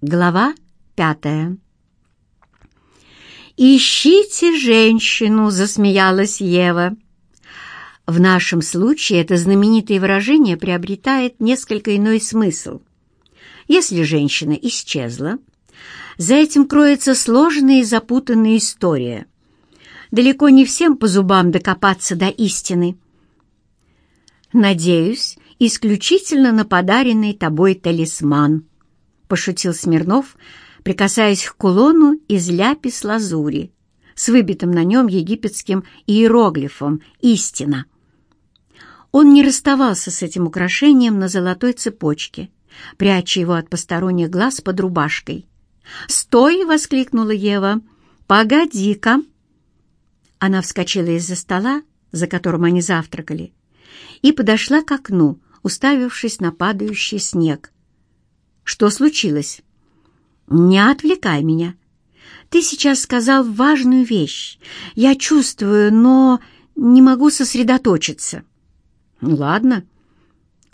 Глава пятая «Ищите женщину!» — засмеялась Ева. В нашем случае это знаменитое выражение приобретает несколько иной смысл. Если женщина исчезла, за этим кроется сложная и запутанная история. Далеко не всем по зубам докопаться до истины. «Надеюсь, исключительно на подаренный тобой талисман», — пошутил Смирнов, прикасаясь к кулону из ляпис-лазури с выбитым на нем египетским иероглифом «Истина». Он не расставался с этим украшением на золотой цепочке, пряча его от посторонних глаз под рубашкой. «Стой!» — воскликнула Ева. «Погоди-ка!» Она вскочила из-за стола, за которым они завтракали, и подошла к окну, уставившись на падающий снег. «Что случилось?» «Не отвлекай меня. Ты сейчас сказал важную вещь. Я чувствую, но не могу сосредоточиться». Ладно.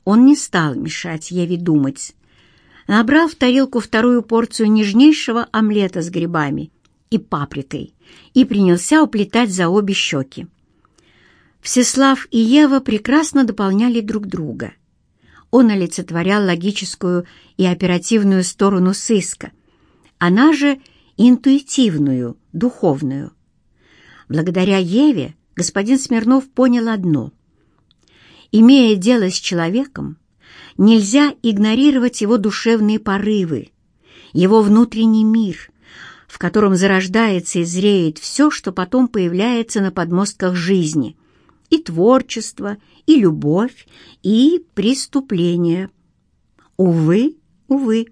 Он не стал мешать Еве думать. Набрал в тарелку вторую порцию нежнейшего омлета с грибами и паприкой и принялся уплетать за обе щеки. Всеслав и Ева прекрасно дополняли друг друга. Он олицетворял логическую и оперативную сторону сыска, она же интуитивную, духовную. Благодаря Еве господин Смирнов понял одно — Имея дело с человеком, нельзя игнорировать его душевные порывы, его внутренний мир, в котором зарождается и зреет все, что потом появляется на подмостках жизни, и творчество, и любовь, и преступление. Увы, увы.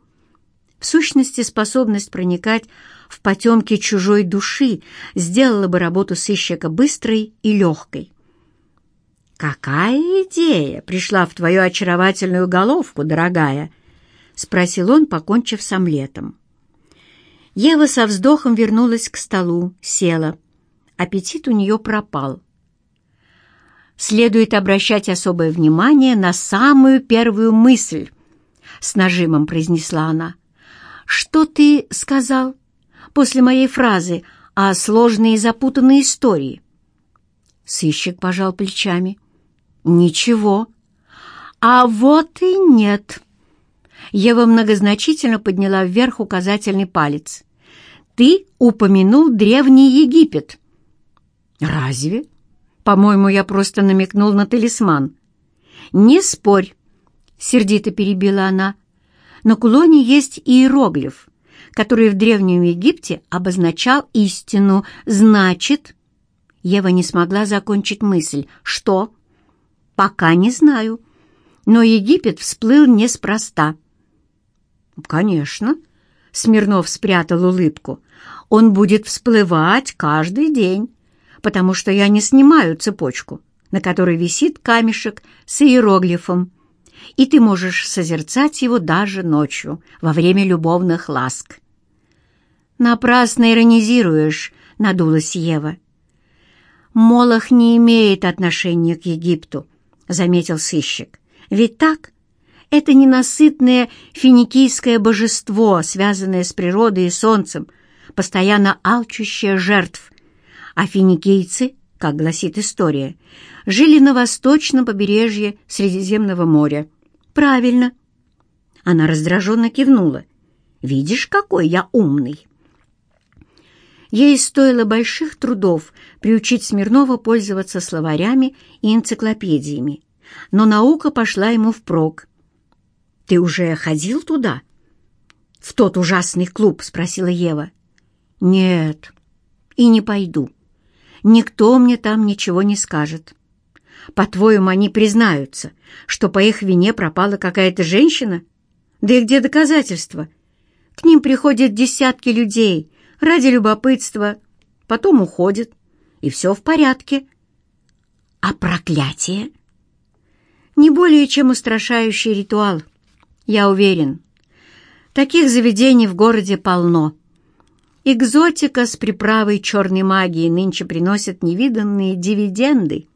В сущности, способность проникать в потемки чужой души сделала бы работу сыщика быстрой и легкой. «Какая идея пришла в твою очаровательную головку, дорогая?» — спросил он, покончив с омлетом. Ева со вздохом вернулась к столу, села. Аппетит у нее пропал. «Следует обращать особое внимание на самую первую мысль», — с нажимом произнесла она. «Что ты сказал после моей фразы о сложной и запутанной истории?» Сыщик пожал плечами. «Ничего». «А вот и нет». Ева многозначительно подняла вверх указательный палец. «Ты упомянул Древний Египет». «Разве? По-моему, я просто намекнул на талисман». «Не спорь», — сердито перебила она. «На кулоне есть иероглиф, который в Древнем Египте обозначал истину. Значит...» Ева не смогла закончить мысль. «Что?» «Пока не знаю. Но Египет всплыл неспроста». «Конечно», — Смирнов спрятал улыбку. «Он будет всплывать каждый день, потому что я не снимаю цепочку, на которой висит камешек с иероглифом, и ты можешь созерцать его даже ночью, во время любовных ласк». «Напрасно иронизируешь», — надулась Ева. «Молох не имеет отношения к Египту. — заметил сыщик. «Ведь так? Это ненасытное финикийское божество, связанное с природой и солнцем, постоянно алчущее жертв. А финикийцы, как гласит история, жили на восточном побережье Средиземного моря. Правильно. Она раздраженно кивнула. «Видишь, какой я умный!» Ей стоило больших трудов приучить Смирнова пользоваться словарями и энциклопедиями, но наука пошла ему впрок. «Ты уже ходил туда?» «В тот ужасный клуб?» — спросила Ева. «Нет, и не пойду. Никто мне там ничего не скажет. По-твоему, они признаются, что по их вине пропала какая-то женщина? Да и где доказательства? К ним приходят десятки людей» ради любопытства, потом уходит, и все в порядке. А проклятие? Не более чем устрашающий ритуал, я уверен. Таких заведений в городе полно. Экзотика с приправой черной магии нынче приносит невиданные дивиденды.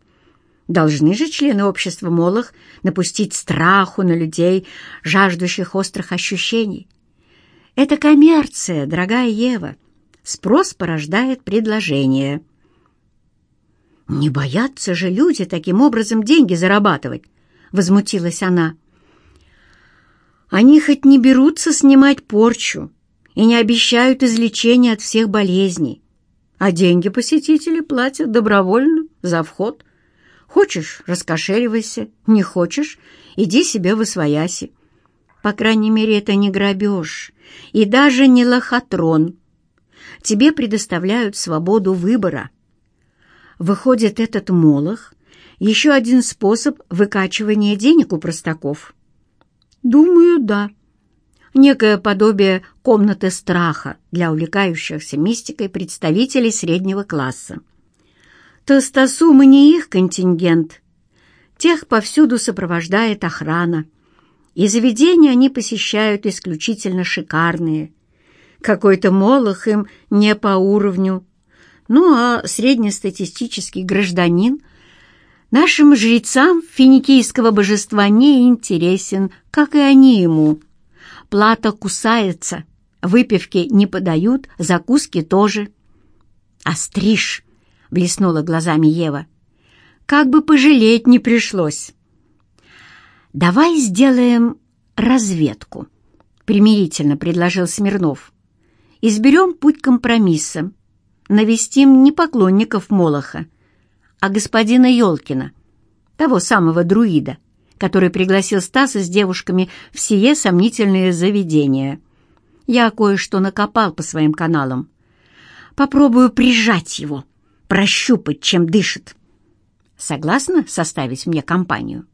Должны же члены общества Молох напустить страху на людей, жаждущих острых ощущений. Это коммерция, дорогая Ева. Спрос порождает предложение. «Не боятся же люди таким образом деньги зарабатывать», — возмутилась она. «Они хоть не берутся снимать порчу и не обещают излечения от всех болезней, а деньги посетители платят добровольно за вход. Хочешь — раскошеливайся, не хочешь — иди себе в освояси. По крайней мере, это не грабеж и даже не лохотрон. Тебе предоставляют свободу выбора». Выходит, этот молох — еще один способ выкачивания денег у простаков? Думаю, да. Некое подобие комнаты страха для увлекающихся мистикой представителей среднего класса. Толстосумы не их контингент. Тех повсюду сопровождает охрана. И заведения они посещают исключительно шикарные. Какой-то молох им не по уровню, ну а среднестатистический гражданин нашим жрецам финикийского божества не интересен, как и они ему. Плата кусается, выпивки не подают, закуски тоже. «Остриж!» — блеснула глазами Ева. «Как бы пожалеть не пришлось!» «Давай сделаем разведку», — примирительно предложил Смирнов. «Изберем путь компромисса навестим не поклонников Молоха, а господина Ёлкина, того самого друида, который пригласил Стаса с девушками в сие сомнительные заведения. Я кое-что накопал по своим каналам. Попробую прижать его, прощупать, чем дышит. Согласна составить мне компанию?»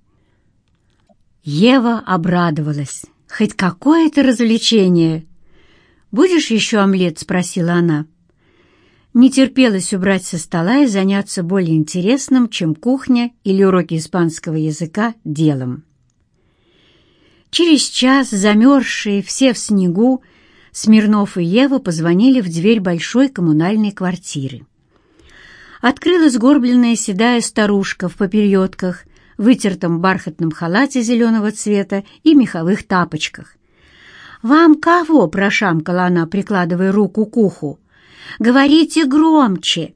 Ева обрадовалась. «Хоть какое-то развлечение!» «Будешь еще омлет?» — спросила она. Не терпелось убрать со стола и заняться более интересным, чем кухня или уроки испанского языка, делом. Через час, замерзшие, все в снегу, Смирнов и Ева позвонили в дверь большой коммунальной квартиры. Открылась горбленная седая старушка в попередках, вытертом бархатном халате зеленого цвета и меховых тапочках. «Вам кого?» — прошамкала она, прикладывая руку к уху. Говорите громче!»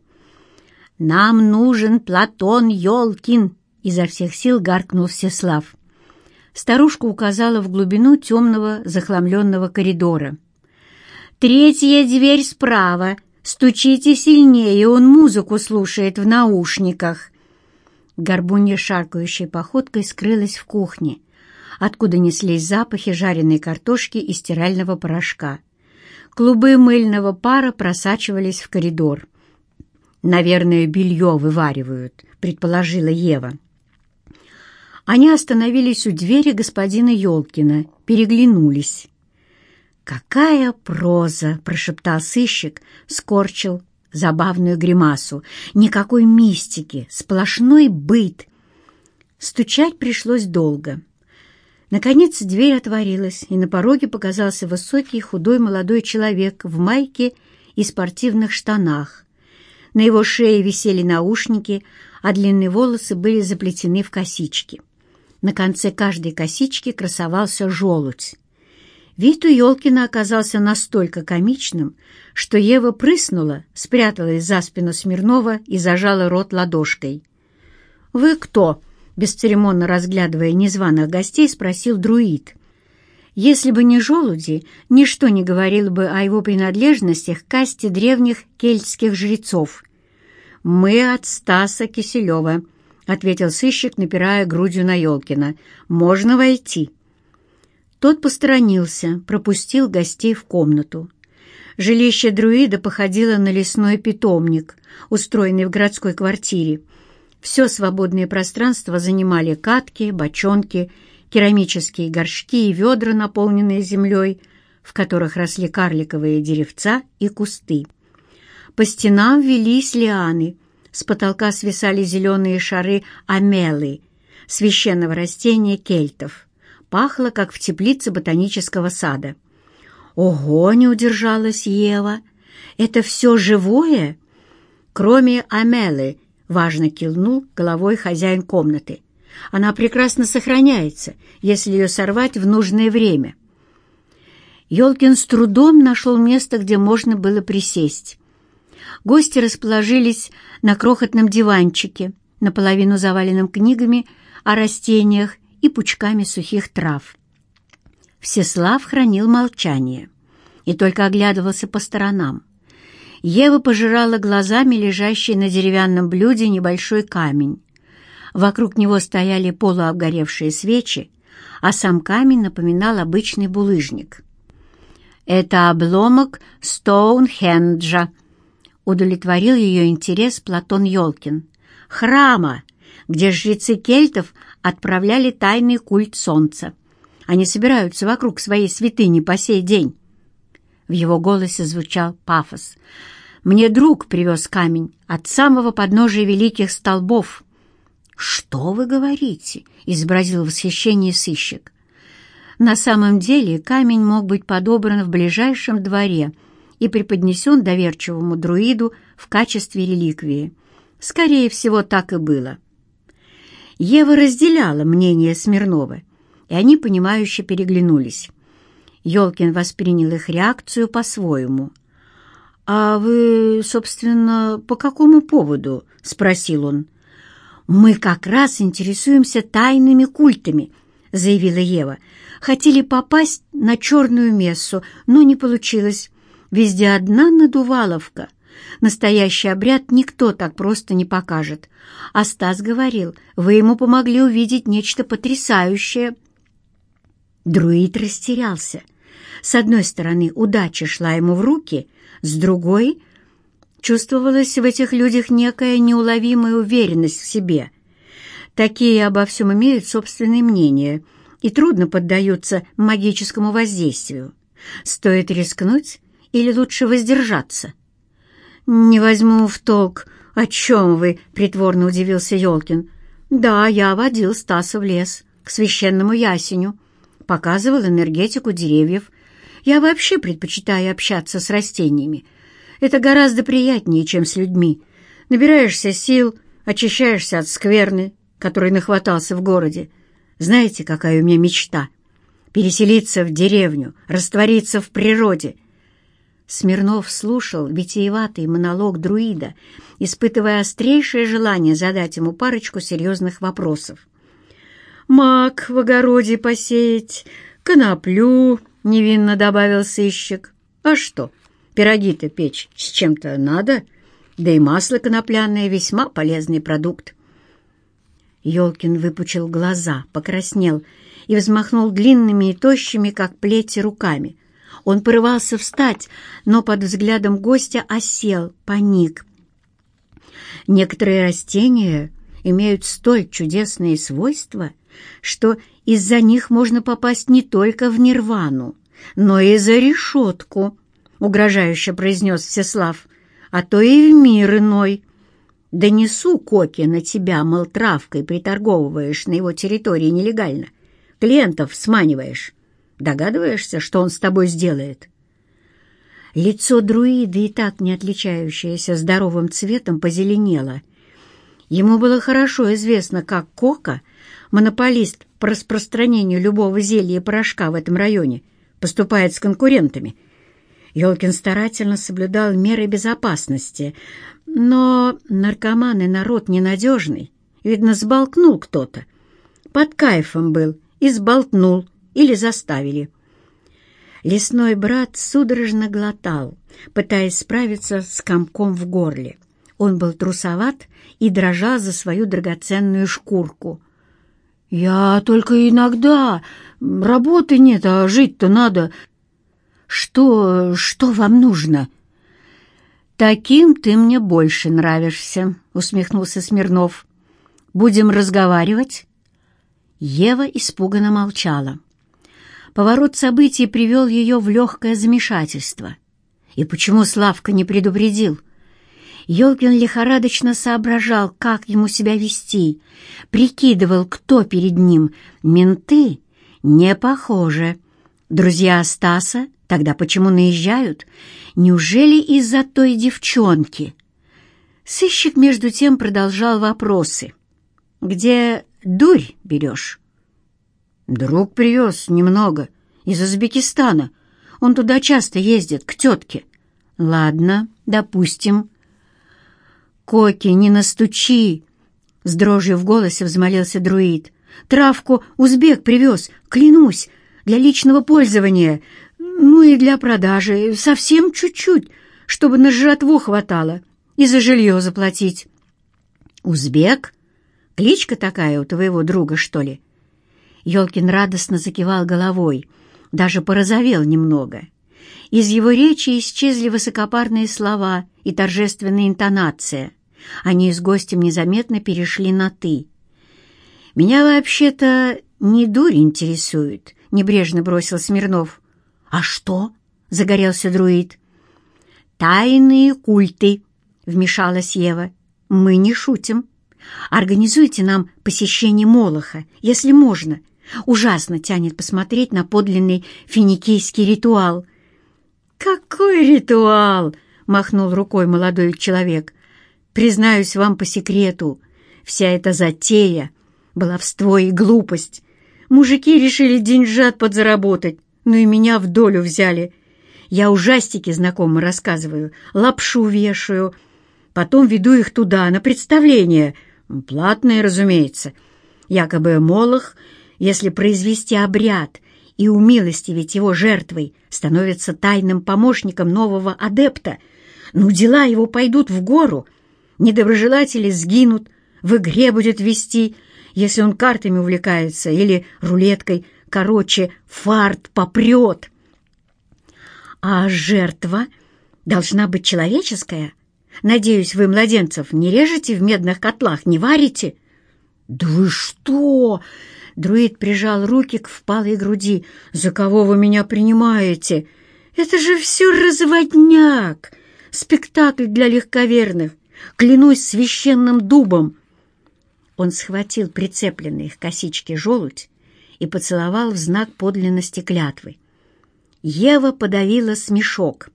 «Нам нужен Платон Ёлкин!» — изо всех сил гаркнул Всеслав. Старушка указала в глубину темного захламленного коридора. «Третья дверь справа. Стучите сильнее, он музыку слушает в наушниках». Горбунья шаркающей походкой скрылась в кухне, откуда неслись запахи жареной картошки и стирального порошка. Клубы мыльного пара просачивались в коридор. «Наверное, белье вываривают», — предположила Ева. Они остановились у двери господина Ёлкина, переглянулись. «Какая проза!» — прошептал сыщик, скорчил забавную гримасу. «Никакой мистики, сплошной быт!» Стучать пришлось долго. Наконец дверь отворилась, и на пороге показался высокий худой молодой человек в майке и спортивных штанах. На его шее висели наушники, а длинные волосы были заплетены в косички. На конце каждой косички красовался желудь. Вид у Ёлкина оказался настолько комичным, что Ева прыснула, спряталась за спину Смирнова и зажала рот ладошкой. «Вы кто?» Бесцеремонно разглядывая незваных гостей, спросил друид. Если бы не желуди, ничто не говорило бы о его принадлежностях к касте древних кельтских жрецов. «Мы от Стаса Киселева», — ответил сыщик, напирая грудью на Елкина. «Можно войти». Тот посторонился, пропустил гостей в комнату. Жилище друида походило на лесной питомник, устроенный в городской квартире, все свободное пространство занимали катки, бочонки, керамические горшки и ведра, наполненные землей, в которых росли карликовые деревца и кусты. По стенам велись лианы, с потолка свисали зеленые шары амелы, священного растения кельтов. Пахло, как в теплице ботанического сада. «Ого!» — не удержалась Ева. «Это все живое?» Кроме амелы, Важно кивнул головой хозяин комнаты. Она прекрасно сохраняется, если ее сорвать в нужное время. Ёлкин с трудом нашел место, где можно было присесть. Гости расположились на крохотном диванчике, наполовину заваленном книгами о растениях и пучками сухих трав. Всеслав хранил молчание и только оглядывался по сторонам. Ева пожирала глазами лежащий на деревянном блюде небольшой камень. Вокруг него стояли полуобгоревшие свечи, а сам камень напоминал обычный булыжник. «Это обломок Стоунхенджа», — удовлетворил ее интерес Платон Ёлкин. «Храма, где жрецы кельтов отправляли тайный культ солнца. Они собираются вокруг своей святыни по сей день». В его голосе звучал пафос. «Мне друг привез камень от самого подножия великих столбов». «Что вы говорите?» — изобразил восхищение сыщик. На самом деле камень мог быть подобран в ближайшем дворе и преподнесен доверчивому друиду в качестве реликвии. Скорее всего, так и было. Ева разделяла мнение Смирнова, и они, понимающе переглянулись. Ёлкин воспринял их реакцию по-своему. «А вы, собственно, по какому поводу?» — спросил он. «Мы как раз интересуемся тайными культами», — заявила Ева. «Хотели попасть на черную мессу, но не получилось. Везде одна надуваловка. Настоящий обряд никто так просто не покажет. А Стас говорил, вы ему помогли увидеть нечто потрясающее». Друид растерялся. С одной стороны, удача шла ему в руки, с другой чувствовалась в этих людях некая неуловимая уверенность в себе. Такие обо всем имеют собственное мнение и трудно поддаются магическому воздействию. Стоит рискнуть или лучше воздержаться? «Не возьму в толк, о чем вы?» — притворно удивился Ёлкин. «Да, я водил Стаса в лес, к священному ясеню, показывал энергетику деревьев. Я вообще предпочитаю общаться с растениями. Это гораздо приятнее, чем с людьми. Набираешься сил, очищаешься от скверны, который нахватался в городе. Знаете, какая у меня мечта? Переселиться в деревню, раствориться в природе. Смирнов слушал витиеватый монолог друида, испытывая острейшее желание задать ему парочку серьезных вопросов. «Мак в огороде посеять, коноплю», — невинно добавил сыщик. «А что?» Пироги-то печь с чем-то надо, да и масло конопляное — весьма полезный продукт. Ёлкин выпучил глаза, покраснел и взмахнул длинными и тощими, как плети, руками. Он порывался встать, но под взглядом гостя осел, паник. Некоторые растения имеют столь чудесные свойства, что из-за них можно попасть не только в нирвану, но и за решетку —— угрожающе произнес Всеслав, — «а то и в мир иной. Донесу Коки на тебя, мол, травкой приторговываешь на его территории нелегально. Клиентов сманиваешь. Догадываешься, что он с тобой сделает?» Лицо друида, и так не отличающееся здоровым цветом, позеленело. Ему было хорошо известно, как Кока, монополист по распространению любого зелья и порошка в этом районе, поступает с конкурентами — Ёлкин старательно соблюдал меры безопасности, но наркоман и народ ненадежный. Видно, сболтнул кто-то. Под кайфом был и сболтнул или заставили. Лесной брат судорожно глотал, пытаясь справиться с комком в горле. Он был трусоват и дрожал за свою драгоценную шкурку. «Я только иногда. Работы нет, а жить-то надо», «Что... что вам нужно?» «Таким ты мне больше нравишься», — усмехнулся Смирнов. «Будем разговаривать?» Ева испуганно молчала. Поворот событий привел ее в легкое замешательство. И почему Славка не предупредил? Ёлкин лихорадочно соображал, как ему себя вести, прикидывал, кто перед ним. Менты? Не похоже. Друзья Стаса? Тогда почему наезжают? Неужели из-за той девчонки? Сыщик между тем продолжал вопросы. «Где дурь берешь?» «Друг привез немного, из Узбекистана. Он туда часто ездит, к тетке». «Ладно, допустим». «Коки, не настучи!» С дрожью в голосе взмолился друид. «Травку узбек привез, клянусь, для личного пользования, ну и для продажи, совсем чуть-чуть, чтобы на жратву хватало и за жилье заплатить». «Узбек? Кличка такая у твоего друга, что ли?» Ёлкин радостно закивал головой, даже порозовел немного. Из его речи исчезли высокопарные слова и торжественная интонация. Они с гостем незаметно перешли на «ты». «Меня вообще-то не дурь интересует», — небрежно бросил Смирнов. «А что?» — загорелся друид. «Тайные культы», — вмешалась Ева. «Мы не шутим. Организуйте нам посещение Молоха, если можно. Ужасно тянет посмотреть на подлинный финикийский ритуал». «Какой ритуал?» — махнул рукой молодой человек. «Признаюсь вам по секрету, вся эта затея, баловство и глупость. Мужики решили деньжат подзаработать, ну и меня в долю взяли. Я ужастики знакомым рассказываю, лапшу вешаю, потом веду их туда, на представление, платное, разумеется. Якобы Молох, если произвести обряд и умилостивить его жертвой, становится тайным помощником нового адепта. Ну, дела его пойдут в гору, недоброжелатели сгинут, в игре будет вести, если он картами увлекается или рулеткой, короче, фарт попрет. А жертва должна быть человеческая? Надеюсь, вы младенцев не режете в медных котлах, не варите? Да вы что? Друид прижал руки к впалой груди. «За кого вы меня принимаете? Это же все разводняк! Спектакль для легковерных! Клянусь священным дубом!» Он схватил прицепленный к косичке желудь и поцеловал в знак подлинности клятвы. Ева подавила смешок.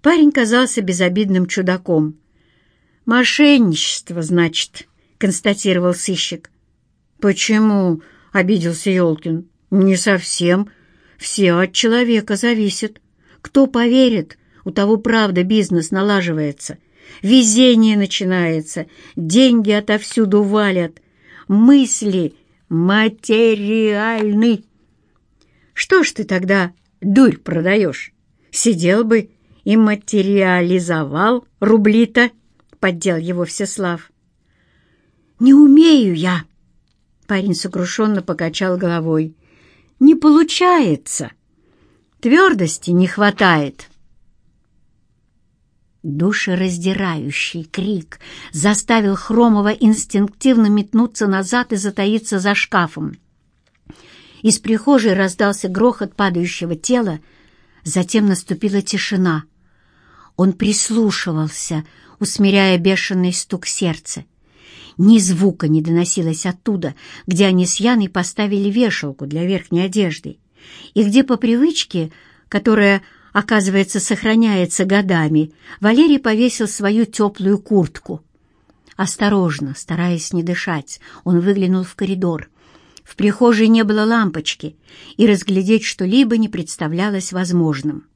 Парень казался безобидным чудаком. «Мошенничество, значит», — констатировал сыщик. «Почему?» — обиделся Ёлкин. «Не совсем. Все от человека зависит. Кто поверит, у того правда бизнес налаживается. Везение начинается, деньги отовсюду валят. Мысли материальны. Что ж ты тогда дурь продаешь? Сидел бы и материализовал рубли-то, — поддел его Всеслав. «Не умею я», Парень сокрушенно покачал головой. «Не получается. Твердости не хватает». Душераздирающий крик заставил Хромова инстинктивно метнуться назад и затаиться за шкафом. Из прихожей раздался грохот падающего тела, затем наступила тишина. Он прислушивался, усмиряя бешеный стук сердца. Ни звука не доносилось оттуда, где они с Яной поставили вешалку для верхней одежды, и где по привычке, которая, оказывается, сохраняется годами, Валерий повесил свою теплую куртку. Осторожно, стараясь не дышать, он выглянул в коридор. В прихожей не было лампочки, и разглядеть что-либо не представлялось возможным.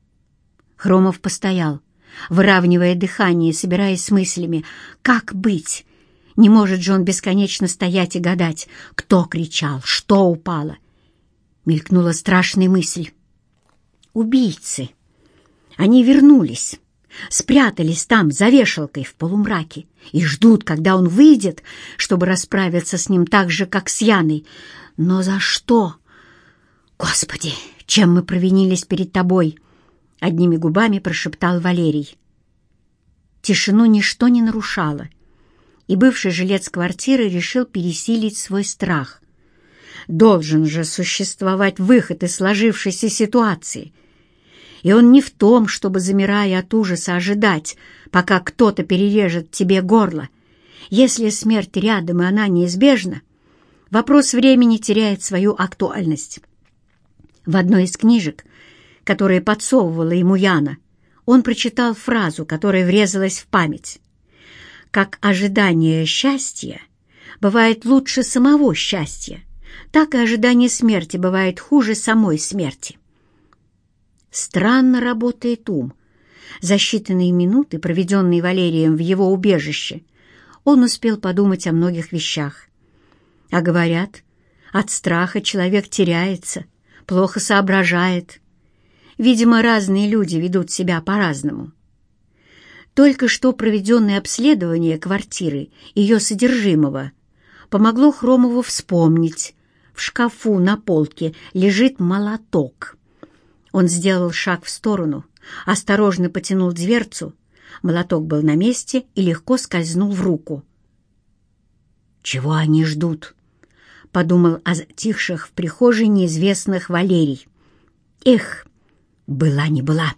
Хромов постоял, выравнивая дыхание, собираясь с мыслями «Как быть?», не может же он бесконечно стоять и гадать, кто кричал, что упало. Мелькнула страшная мысль. Убийцы. Они вернулись, спрятались там за вешалкой в полумраке и ждут, когда он выйдет, чтобы расправиться с ним так же, как с Яной. Но за что? Господи, чем мы провинились перед тобой? Одними губами прошептал Валерий. Тишину ничто не нарушало и бывший жилец квартиры решил пересилить свой страх. Должен же существовать выход из сложившейся ситуации. И он не в том, чтобы, замирая от ужаса, ожидать, пока кто-то перережет тебе горло. Если смерть рядом, и она неизбежна, вопрос времени теряет свою актуальность. В одной из книжек, которые подсовывала ему Яна, он прочитал фразу, которая врезалась в память как ожидание счастья бывает лучше самого счастья, так и ожидание смерти бывает хуже самой смерти. Странно работает ум. За считанные минуты, проведенные Валерием в его убежище, он успел подумать о многих вещах. А говорят, от страха человек теряется, плохо соображает. Видимо, разные люди ведут себя по-разному. Только что проведенное обследование квартиры, ее содержимого, помогло Хромову вспомнить. В шкафу на полке лежит молоток. Он сделал шаг в сторону, осторожно потянул дверцу. Молоток был на месте и легко скользнул в руку. «Чего они ждут?» — подумал о затихших в прихожей неизвестных Валерий. «Эх, была не была!»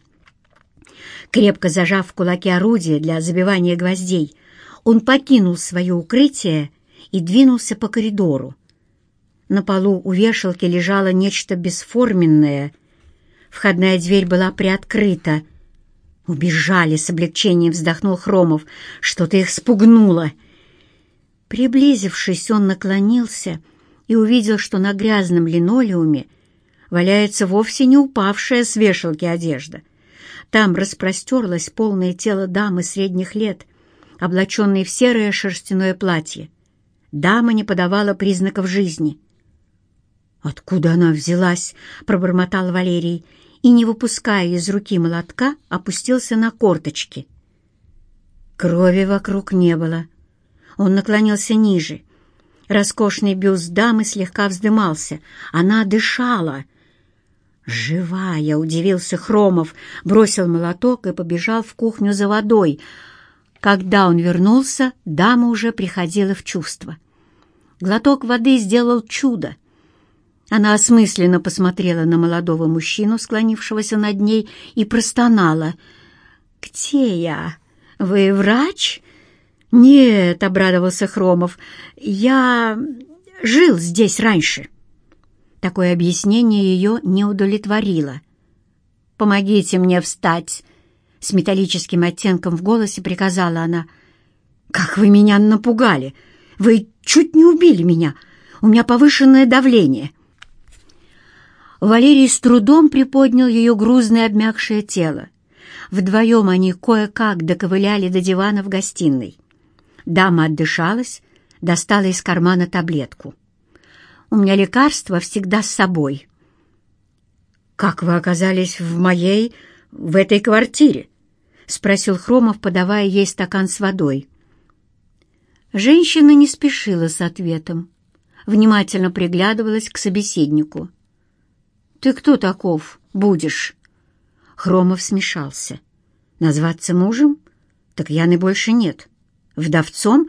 Крепко зажав в кулаке орудие для забивания гвоздей, он покинул свое укрытие и двинулся по коридору. На полу у вешалки лежало нечто бесформенное. Входная дверь была приоткрыта. «Убежали!» — с облегчением вздохнул Хромов. «Что-то их спугнуло!» Приблизившись, он наклонился и увидел, что на грязном линолеуме валяется вовсе не упавшая с вешалки одежда. Там распростерлось полное тело дамы средних лет, облаченной в серое шерстяное платье. Дама не подавала признаков жизни. «Откуда она взялась?» — пробормотал Валерий и, не выпуская из руки молотка, опустился на корточки. Крови вокруг не было. Он наклонился ниже. Роскошный бюст дамы слегка вздымался. Она дышала. «Живая!» — удивился Хромов, бросил молоток и побежал в кухню за водой — когда он вернулся, дама уже приходила в чувство. Глоток воды сделал чудо. Она осмысленно посмотрела на молодого мужчину, склонившегося над ней, и простонала. «Где я? Вы врач?» «Нет», — обрадовался Хромов, — «я жил здесь раньше». Такое объяснение ее не удовлетворило. «Помогите мне встать», с металлическим оттенком в голосе приказала она. «Как вы меня напугали! Вы чуть не убили меня! У меня повышенное давление!» Валерий с трудом приподнял ее грузное обмякшее тело. Вдвоем они кое-как доковыляли до дивана в гостиной. Дама отдышалась, достала из кармана таблетку. «У меня лекарство всегда с собой». «Как вы оказались в моей в этой квартире?» — спросил Хромов, подавая ей стакан с водой. Женщина не спешила с ответом, внимательно приглядывалась к собеседнику. «Ты кто таков будешь?» Хромов смешался. «Назваться мужем? Так Яны больше нет. Вдовцом?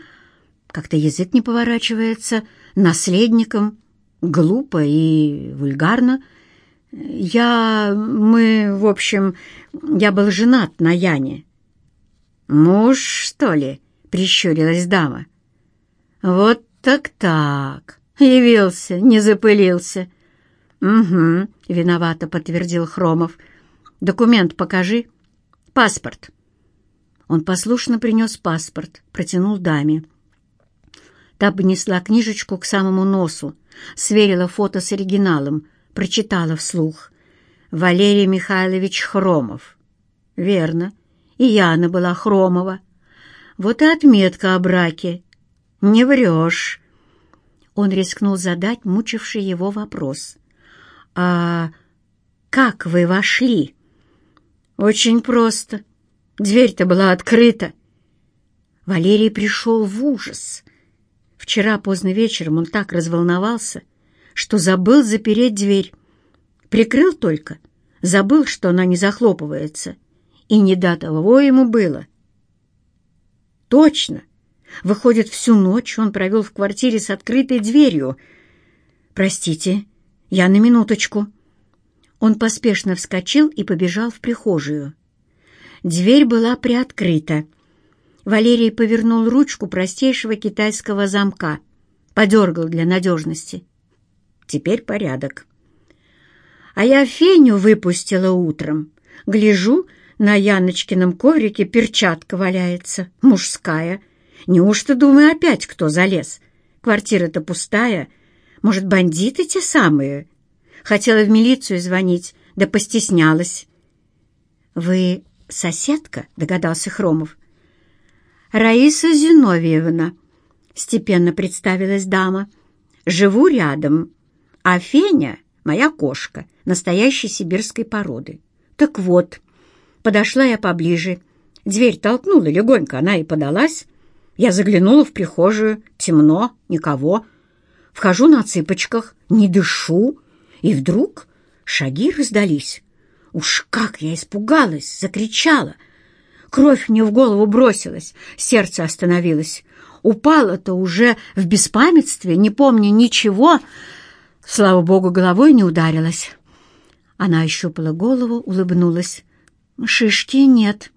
Как-то язык не поворачивается. Наследником? Глупо и вульгарно». «Я... мы... в общем, я был женат на Яне». «Муж, что ли?» — прищурилась дама. «Вот так-так. Явился, не запылился». «Угу», — виновато подтвердил Хромов. «Документ покажи. Паспорт». Он послушно принес паспорт, протянул даме. Та понесла книжечку к самому носу, сверила фото с оригиналом — прочитала вслух. «Валерий Михайлович Хромов». «Верно. И Яна была Хромова. Вот и отметка о браке. Не врешь». Он рискнул задать мучивший его вопрос. «А как вы вошли?» «Очень просто. Дверь-то была открыта». Валерий пришел в ужас. Вчера поздно вечером он так разволновался, что забыл запереть дверь. Прикрыл только, забыл, что она не захлопывается. И не до того ему было. Точно! Выходит, всю ночь он провел в квартире с открытой дверью. «Простите, я на минуточку». Он поспешно вскочил и побежал в прихожую. Дверь была приоткрыта. Валерий повернул ручку простейшего китайского замка, подергал для надежности. Теперь порядок. А я Феню выпустила утром. Гляжу, на Яночкином коврике перчатка валяется, мужская. Неужто, думаю, опять кто залез? Квартира-то пустая. Может, бандиты те самые? Хотела в милицию звонить, да постеснялась. «Вы соседка?» — догадался Хромов. «Раиса Зиновьевна», — степенно представилась дама. «Живу рядом, а Феня — моя кошка, настоящей сибирской породы. Так вот, подошла я поближе, дверь толкнула легонько, она и подалась. Я заглянула в прихожую, темно, никого. Вхожу на цыпочках, не дышу, и вдруг шаги раздались. Уж как я испугалась, закричала. Кровь мне в голову бросилась, сердце остановилось. Упала-то уже в беспамятстве, не помня ничего. Слава богу, головой не ударилась. Она ощупала голову, улыбнулась. «Шишки нет».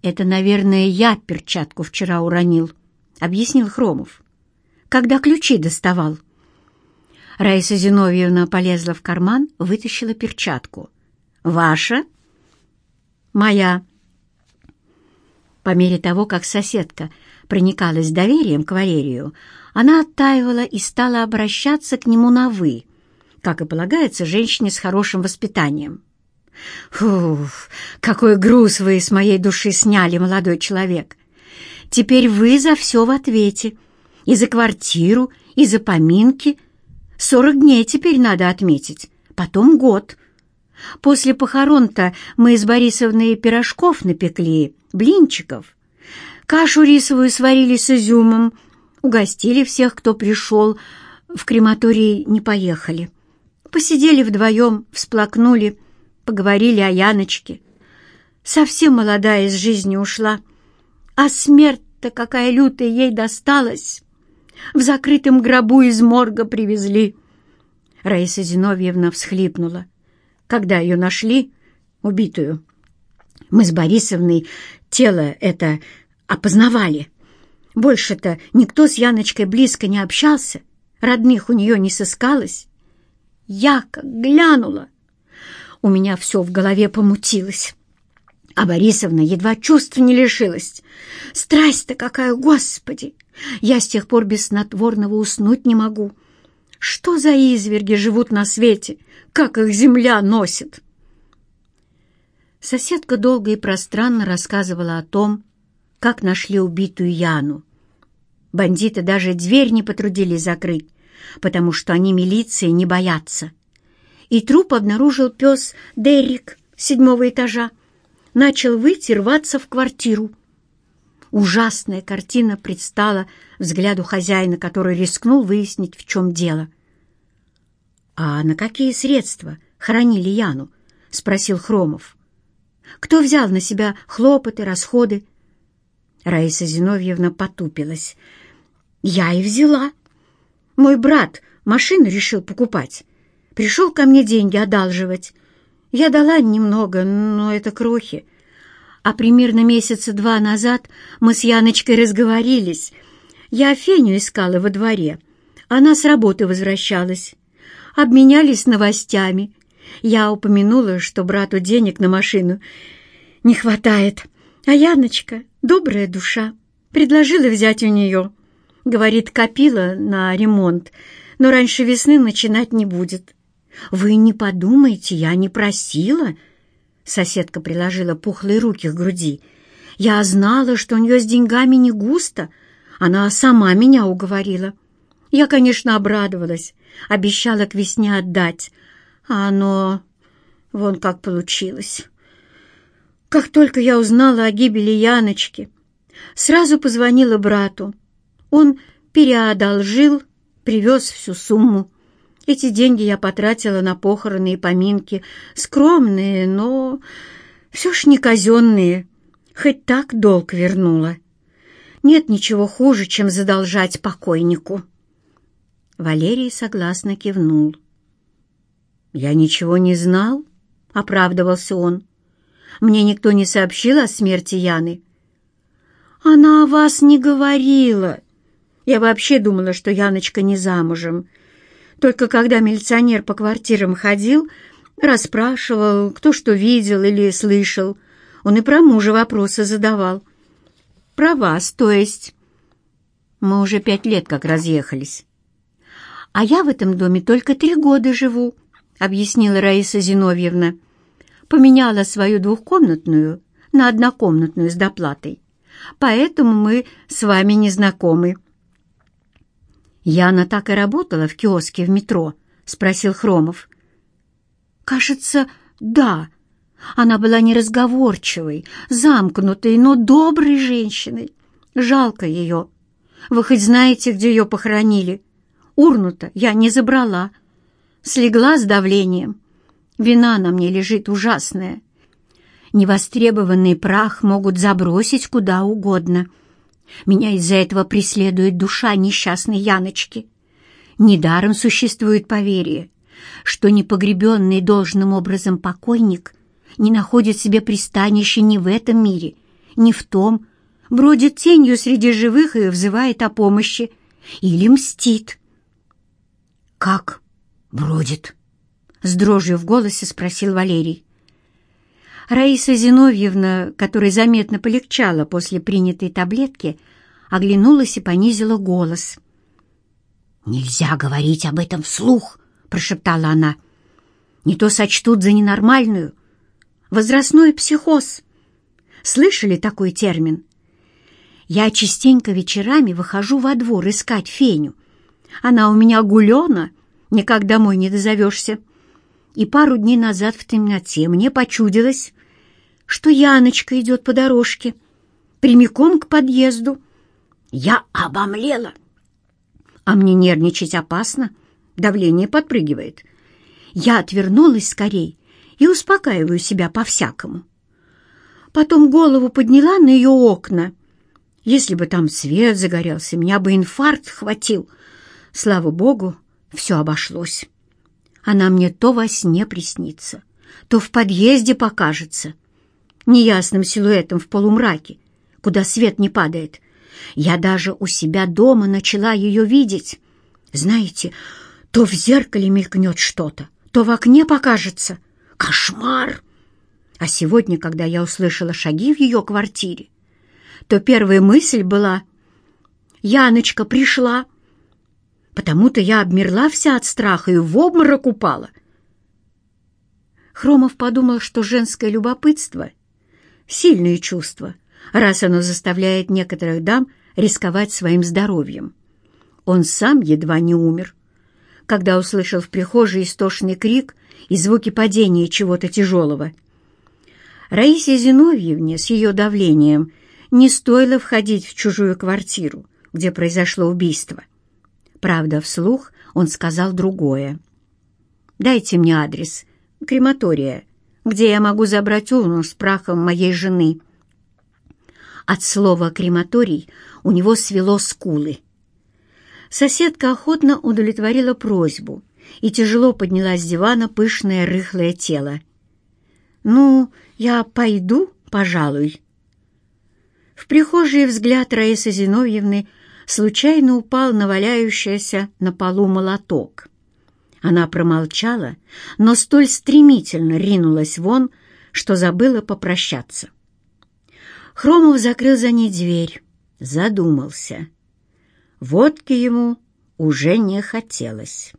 «Это, наверное, я перчатку вчера уронил», — объяснил Хромов. «Когда ключи доставал». Раиса Зиновьевна полезла в карман, вытащила перчатку. «Ваша?» «Моя». По мере того, как соседка проникалась доверием к Валерию, она оттаивала и стала обращаться к нему на «вы», как и полагается женщине с хорошим воспитанием. «Фух, какой груз вы с моей души сняли, молодой человек! Теперь вы за все в ответе. И за квартиру, и за поминки. Сорок дней теперь надо отметить, потом год. После похорон-то мы с Борисовной пирожков напекли, блинчиков. Кашу рисовую сварили с изюмом, угостили всех, кто пришел. В крематорий не поехали. Посидели вдвоем, всплакнули, поговорили о Яночке. Совсем молодая из жизни ушла, а смерть-то какая лютая ей досталась. В закрытом гробу из морга привезли. Раиса Зиновьевна всхлипнула. Когда ее нашли, убитую, мы с Борисовной тело это опознавали. Больше-то никто с Яночкой близко не общался, родных у нее не сыскалось. Я как глянула, у меня все в голове помутилось. А Борисовна едва чувств не лишилась. Страсть-то какая, Господи! Я с тех пор без снотворного уснуть не могу. Что за изверги живут на свете? Как их земля носит? Соседка долго и пространно рассказывала о том, как нашли убитую Яну. Бандиты даже дверь не потрудились закрыть, потому что они милиции не боятся и труп обнаружил пес Деррик седьмого этажа. Начал выйти, рваться в квартиру. Ужасная картина предстала взгляду хозяина, который рискнул выяснить, в чем дело. «А на какие средства хоронили Яну?» — спросил Хромов. «Кто взял на себя хлопоты, расходы?» Раиса Зиновьевна потупилась. «Я и взяла. Мой брат машину решил покупать. Пришел ко мне деньги одалживать. Я дала немного, но это крохи. А примерно месяца два назад мы с Яночкой разговорились. Я Феню искала во дворе. Она с работы возвращалась. Обменялись новостями. Я упомянула, что брату денег на машину не хватает. А Яночка, добрая душа, предложила взять у нее. Говорит, копила на ремонт, но раньше весны начинать не будет. «Вы не подумайте, я не просила!» Соседка приложила пухлые руки к груди. «Я знала, что у нее с деньгами не густо. Она сама меня уговорила. Я, конечно, обрадовалась, обещала к весне отдать. А оно... вон как получилось. Как только я узнала о гибели Яночки, сразу позвонила брату. Он переодолжил, привез всю сумму. Эти деньги я потратила на похороны и поминки, скромные, но все ж не казенные, хоть так долг вернула. Нет ничего хуже, чем задолжать покойнику. Валерий согласно кивнул. «Я ничего не знал», — оправдывался он. «Мне никто не сообщил о смерти Яны». «Она о вас не говорила. Я вообще думала, что Яночка не замужем. Только когда милиционер по квартирам ходил, расспрашивал, кто что видел или слышал, он и про мужа вопросы задавал. «Про вас, то есть?» «Мы уже пять лет как разъехались». «А я в этом доме только три года живу», — объяснила Раиса Зиновьевна. поменяла свою двухкомнатную на однокомнатную с доплатой, поэтому мы с вами не знакомы». «Яна так и работала в киоске в метро?» — спросил Хромов. «Кажется, да. Она была неразговорчивой, замкнутой, но доброй женщиной. Жалко ее. Вы хоть знаете, где ее похоронили? Урну-то я не забрала. Слегла с давлением. Вина на мне лежит ужасная. Невостребованный прах могут забросить куда угодно. Меня из-за этого преследует душа несчастной Яночки. Недаром существует поверье, что непогребенный должным образом покойник не находит себе пристанища ни в этом мире, ни в том, бродит тенью среди живых и взывает о помощи, или мстит. «Как бродит?» — с дрожью в голосе спросил Валерий. Раиса Зиновьевна, которой заметно полегчало после принятой таблетки, оглянулась и понизила голос. «Нельзя говорить об этом вслух!» — прошептала она. «Не то сочтут за ненормальную. Возрастной психоз. Слышали такой термин? Я частенько вечерами выхожу во двор искать Феню. Она у меня гулена, никак домой не дозовешься. И пару дней назад в темноте мне почудилось, что Яночка идет по дорожке, прямиком к подъезду. Я обомлела. А мне нервничать опасно, давление подпрыгивает. Я отвернулась скорей и успокаиваю себя по-всякому. Потом голову подняла на ее окна. Если бы там свет загорелся, меня бы инфаркт хватил. Слава богу, все обошлось. Она мне то во сне приснится, то в подъезде покажется — неясным силуэтом в полумраке, куда свет не падает. Я даже у себя дома начала ее видеть. Знаете, то в зеркале мелькнет что-то, то в окне покажется. Кошмар! А сегодня, когда я услышала шаги в ее квартире, то первая мысль была «Яночка пришла!» Потому-то я обмерла вся от страха и в обморок упала. Хромов подумал, что женское любопытство сильное чувство, раз оно заставляет некоторых дам рисковать своим здоровьем. Он сам едва не умер, когда услышал в прихожей истошный крик и звуки падения чего-то тяжелого. Раисе Зиновьевне с ее давлением не стоило входить в чужую квартиру, где произошло убийство. Правда, вслух он сказал другое. «Дайте мне адрес. Крематория где я могу забрать урну с прахом моей жены. От слова «крематорий» у него свело скулы. Соседка охотно удовлетворила просьбу и тяжело подняла с дивана пышное рыхлое тело. «Ну, я пойду, пожалуй». В прихожей взгляд Раисы Зиновьевны случайно упал на валяющийся на полу молоток. Она промолчала, но столь стремительно ринулась вон, что забыла попрощаться. Хромов закрыл за ней дверь, задумался. Водки ему уже не хотелось.